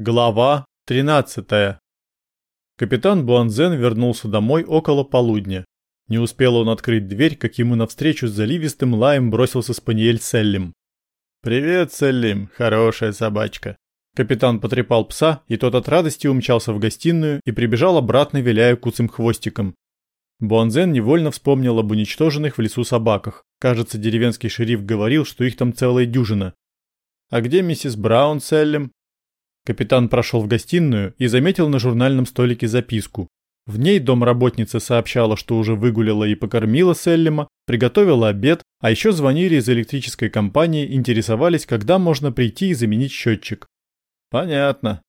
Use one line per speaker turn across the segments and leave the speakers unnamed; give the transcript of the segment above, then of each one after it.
Глава 13. Капитан Буанзен вернулся домой около полудня. Не успел он открыть дверь, как ему навстречу с заливистым лаем бросился спаниель Селлим. «Привет, Селлим, хорошая собачка». Капитан потрепал пса, и тот от радости умчался в гостиную и прибежал обратно, виляя куцым хвостиком. Буанзен невольно вспомнил об уничтоженных в лесу собаках. Кажется, деревенский шериф говорил, что их там целая дюжина. «А где миссис Браун, Селлим?» Капитан прошел в гостиную и заметил на журнальном столике записку. В ней домработница сообщала, что уже выгуляла и покормила Селлима, приготовила обед, а еще звонили из электрической компании, интересовались, когда можно прийти и заменить счетчик. Понятно.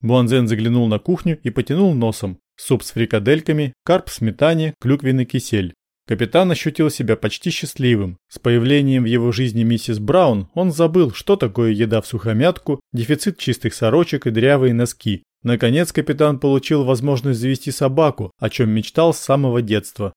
Буанзен заглянул на кухню и потянул носом. Суп с фрикадельками, карп в сметане, клюквенный кисель. Капитан ощутил себя почти счастливым. С появлением в его жизни миссис Браун он забыл, что такое еда в сухомятку, дефицит чистых сорочек и дрявые носки. Наконец капитан получил возможность завести собаку, о чем мечтал с самого детства.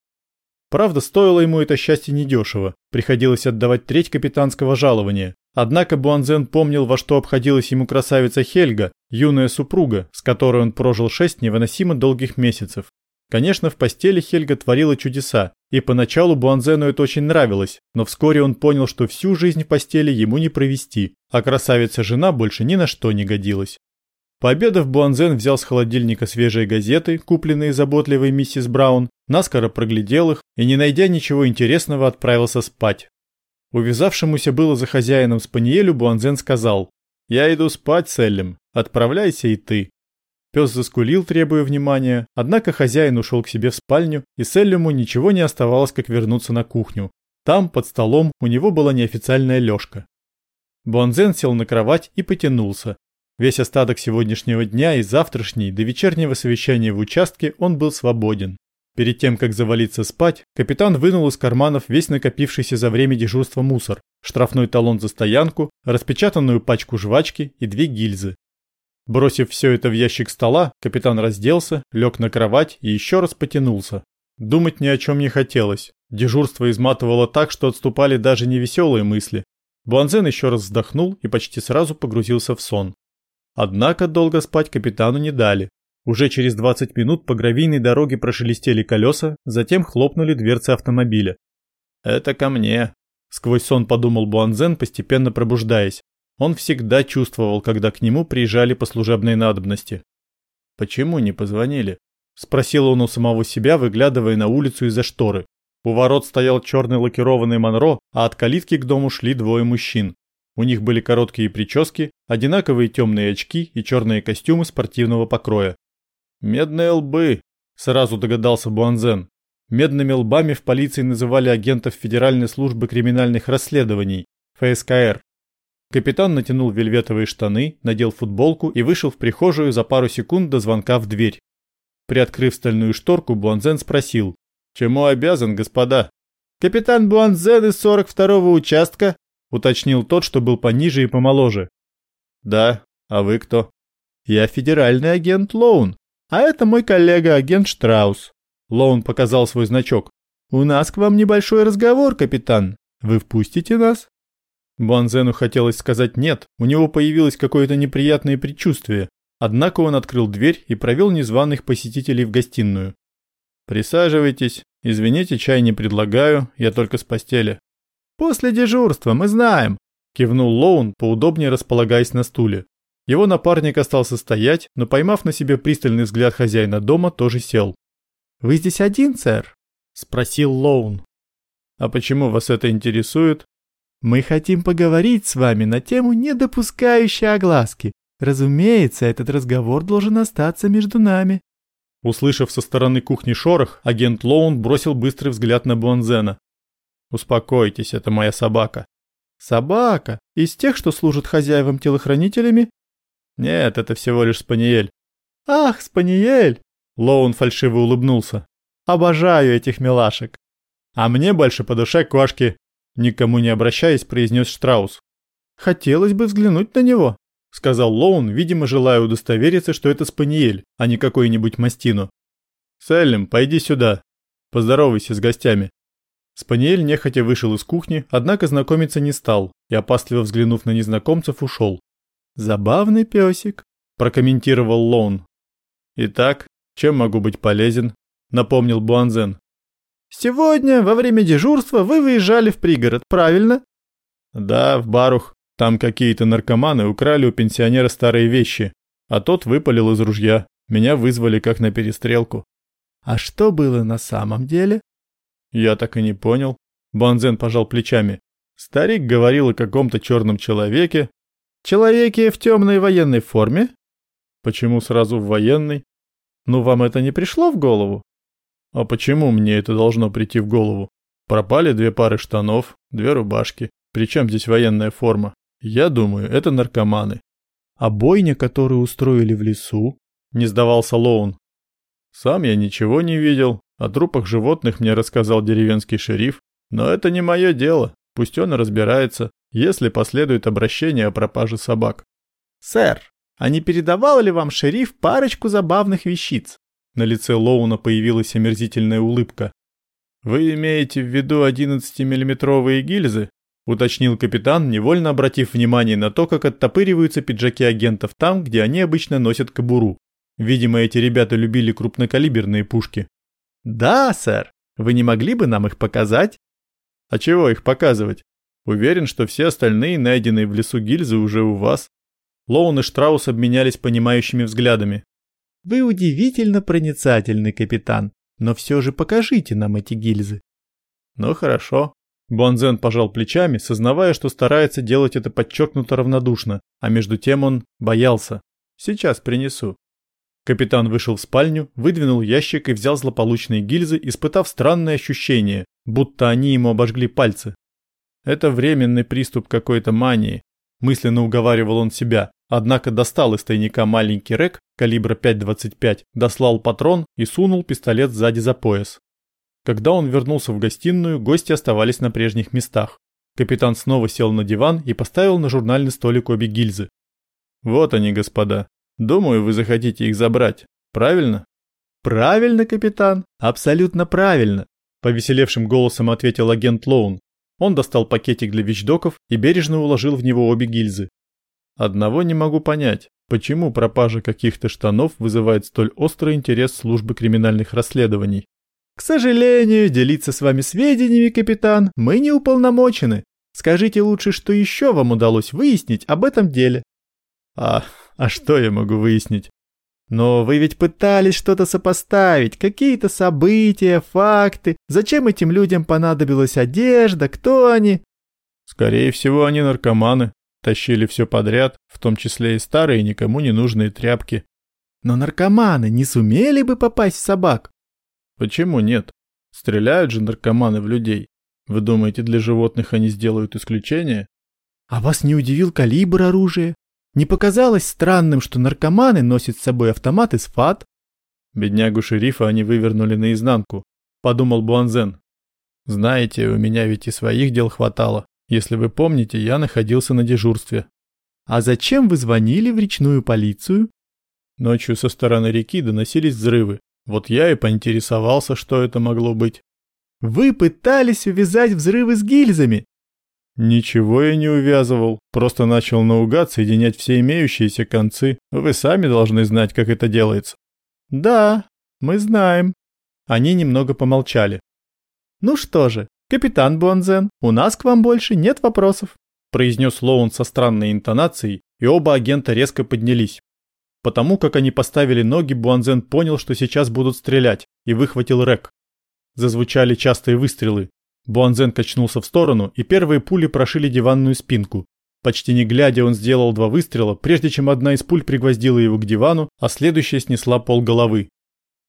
Правда, стоило ему это счастье недешево. Приходилось отдавать треть капитанского жалования. Однако Буанзен помнил, во что обходилась ему красавица Хельга, юная супруга, с которой он прожил шесть невыносимо долгих месяцев. Конечно, в постели Хельга творила чудеса, и поначалу Буанзену это очень нравилось, но вскоре он понял, что всю жизнь в постели ему не провести, а красавица-жена больше ни на что не годилась. Пообедав, Буанзен взял с холодильника свежие газеты, купленные заботливой миссис Браун, наскоро проглядел их и, не найдя ничего интересного, отправился спать. Увязавшемуся было за хозяином Спаниелю Буанзен сказал «Я иду спать, Селлем, отправляйся и ты». Пес заскулил, требуя внимания, однако хозяин ушел к себе в спальню, и Селлиму ничего не оставалось, как вернуться на кухню. Там, под столом, у него была неофициальная лёжка. Буанзен сел на кровать и потянулся. Весь остаток сегодняшнего дня и завтрашний до вечернего совещания в участке он был свободен. Перед тем, как завалиться спать, капитан вынул из карманов весь накопившийся за время дежурства мусор, штрафной талон за стоянку, распечатанную пачку жвачки и две гильзы. Бросив все это в ящик стола, капитан разделся, лег на кровать и еще раз потянулся. Думать ни о чем не хотелось. Дежурство изматывало так, что отступали даже невеселые мысли. Буанзен еще раз вздохнул и почти сразу погрузился в сон. Однако долго спать капитану не дали. Уже через 20 минут по гравийной дороге прошелестели колеса, затем хлопнули дверцы автомобиля. «Это ко мне», — сквозь сон подумал Буанзен, постепенно пробуждаясь. Он всегда чувствовал, когда к нему приезжали по служебной надобности. «Почему не позвонили?» – спросил он у самого себя, выглядывая на улицу из-за шторы. У ворот стоял черный лакированный Монро, а от калитки к дому шли двое мужчин. У них были короткие прически, одинаковые темные очки и черные костюмы спортивного покроя. «Медные лбы», – сразу догадался Буанзен. Медными лбами в полиции называли агентов Федеральной службы криминальных расследований, ФСКР. Капитан натянул вельветовые штаны, надел футболку и вышел в прихожую за пару секунд до звонка в дверь. Приоткрыв стальную шторку, Буанзен спросил. «Чему обязан, господа?» «Капитан Буанзен из 42-го участка», уточнил тот, что был пониже и помоложе. «Да, а вы кто?» «Я федеральный агент Лоун, а это мой коллега, агент Штраус». Лоун показал свой значок. «У нас к вам небольшой разговор, капитан. Вы впустите нас?» Буанзену хотелось сказать «нет», у него появилось какое-то неприятное предчувствие, однако он открыл дверь и провел незваных посетителей в гостиную. «Присаживайтесь, извините, чай не предлагаю, я только с постели». «После дежурства, мы знаем», – кивнул Лоун, поудобнее располагаясь на стуле. Его напарник остался стоять, но поймав на себе пристальный взгляд хозяина дома, тоже сел. «Вы здесь один, сэр?» – спросил Лоун. «А почему вас это интересует?» Мы хотим поговорить с вами на тему, не допускающей огласки. Разумеется, этот разговор должен остаться между нами». Услышав со стороны кухни шорох, агент Лоун бросил быстрый взгляд на Буанзена. «Успокойтесь, это моя собака». «Собака? Из тех, что служат хозяевам телохранителями?» «Нет, это всего лишь спаниель». «Ах, спаниель!» Лоун фальшиво улыбнулся. «Обожаю этих милашек». «А мне больше по душе кошки», Никому не обращаясь, произнес Штраус. «Хотелось бы взглянуть на него», — сказал Лоун, видимо, желая удостовериться, что это спаниель, а не какой-нибудь мастину. «Селлим, пойди сюда. Поздоровайся с гостями». Спаниель нехотя вышел из кухни, однако знакомиться не стал и, опасливо взглянув на незнакомцев, ушел. «Забавный песик», – прокомментировал Лоун. Итак, чем могу быть полезен? Напомнил Буанзен.
Сегодня во время дежурства вы выезжали в пригород, правильно?
Да, в Барух. Там какие-то наркоманы украли у пенсионера старые вещи, а тот выпалил из ружья. Меня вызвали как на перестрелку.
А что было на самом деле?
Я так и не понял. Буанзен пожал плечами. Старик говорил о каком-то черном человеке.
Человеке в темной военной форме?
Почему сразу в военной?
Ну, вам это не пришло в голову?
А почему мне это должно прийти в голову? Пропали две пары штанов, две рубашки. Причем здесь военная форма? Я думаю, это наркоманы.
А бойня, которую устроили в лесу?
Не сдавался Лоун. Сам я ничего не видел. О трупах животных мне рассказал деревенский шериф. Но это не мое дело. Пусть он разбирается, если последует обращение о пропаже собак.
Сэр, а не передавал ли вам шериф парочку забавных вещиц?
На лице Лоуна появилась омерзительная улыбка. «Вы имеете в виду 11-миллиметровые гильзы?» — уточнил капитан, невольно обратив внимание на то, как оттопыриваются пиджаки агентов там, где они обычно носят кобуру. Видимо, эти ребята любили крупнокалиберные пушки.
«Да, сэр. Вы не могли бы нам их показать?»
«А чего их показывать? Уверен, что все остальные найденные в лесу гильзы уже у вас». Лоун и Штраус обменялись понимающими взглядами.
Вы удивительно проницательный капитан, но все же покажите нам эти гильзы.
Ну хорошо. Бонзен пожал плечами, сознавая, что старается делать это подчеркнуто равнодушно, а между тем он боялся. Сейчас принесу. Капитан вышел в спальню, выдвинул ящик и взял злополучные гильзы, испытав странное ощущение, будто они ему обожгли пальцы. Это временный приступ какой-то мании, мысленно уговаривал он себя, однако достал из тайника маленький рэк калибра 5.25, дослал патрон и сунул пистолет сзади за пояс. Когда он вернулся в гостиную, гости оставались на прежних местах. Капитан снова сел на диван и поставил на журнальный столик обе гильзы. «Вот они, господа. Думаю, вы захотите их забрать. Правильно?»
«Правильно, капитан. Абсолютно правильно», – повеселевшим голосом ответил агент Лоун. Он достал пакетик для вещдоков и бережно уложил в него обе гильзы.
Одного не могу понять, почему пропажа каких-то штанов вызывает столь острый интерес службы криминальных расследований.
К сожалению, делиться с вами сведениями, капитан, мы не уполномочены. Скажите лучше, что еще вам удалось выяснить об этом деле.
А, а что я могу выяснить?
Но вы ведь пытались что-то сопоставить, какие-то события, факты. Зачем этим людям понадобилась одежда, кто они?
Скорее всего, они наркоманы. Тащили все подряд, в том числе и старые никому не нужные тряпки.
Но наркоманы не сумели бы попасть в собак?
Почему нет? Стреляют же наркоманы в людей. Вы думаете, для животных они сделают исключение?
А вас не удивил калибр оружия? Не показалось странным, что наркоманы носят с собой автоматы с ФАТ?
Беднягу шерифа они вывернули наизнанку, подумал Буанзен. Знаете, у меня ведь и своих дел хватало. Если вы помните, я находился на дежурстве.
А зачем вы звонили в речную полицию?
Ночью со стороны реки доносились взрывы. Вот я и поинтересовался, что это могло быть.
Вы пытались увязать взрывы с гильзами?
Ничего я не увязывал, просто начал наугад соединять все имеющиеся концы. Вы сами должны знать, как это делается.
Да, мы знаем. Они немного помолчали. Ну что же, «Капитан Буанзен, у нас к вам больше нет вопросов», произнес Лоун со странной интонацией, и оба агента резко поднялись. Потому как они поставили ноги, Буанзен понял, что сейчас будут стрелять, и выхватил рэк. Зазвучали частые выстрелы. Буанзен качнулся в сторону, и первые пули прошили диванную спинку. Почти не глядя, он сделал два выстрела, прежде чем одна из пуль пригвоздила его к дивану, а следующая снесла пол головы.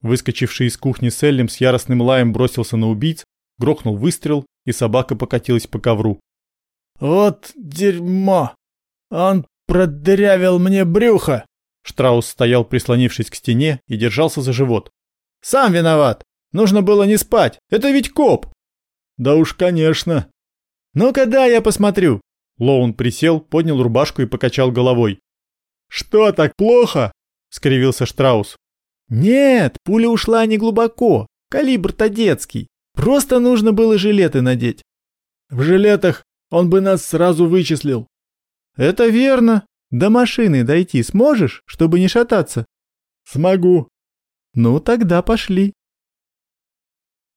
Выскочивший из кухни Селлим с яростным лаем бросился на убийц, Грохнул выстрел, и собака покатилась по ковру.
«Вот дерьмо! Он продырявил мне брюхо!»
Штраус стоял, прислонившись к стене, и держался за живот.
«Сам виноват! Нужно было не спать! Это ведь коп!»
«Да уж, конечно!»
«Ну-ка да, я посмотрю!»
Лоун присел, поднял рубашку и покачал головой.
«Что, так плохо?» — скривился Штраус.
«Нет, пуля ушла не глубоко. Калибр-то детский. Просто нужно было жилеты надеть.
В жилетах он бы нас сразу вычислил.
Это верно. До машины дойти сможешь, чтобы не шататься?
Смогу.
Ну тогда пошли.